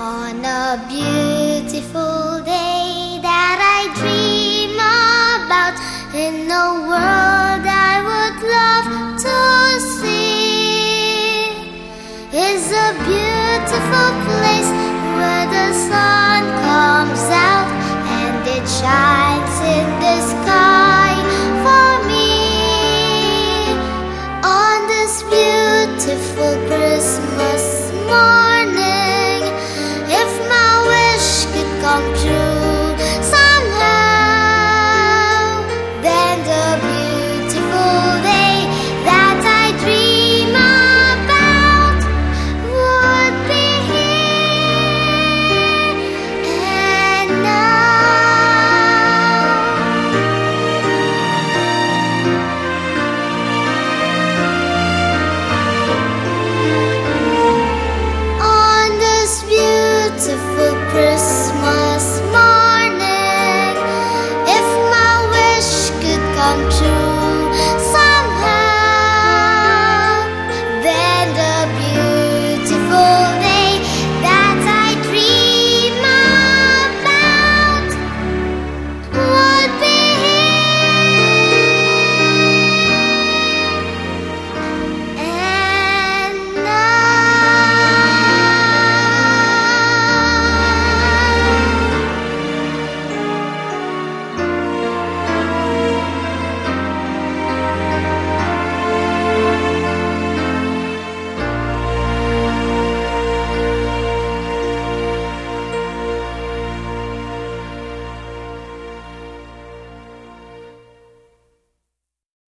On a beautiful day that I dream about in the world I would love to see is a beautiful place where the sun comes out and it shines in the sky for me. On this beautiful Christmas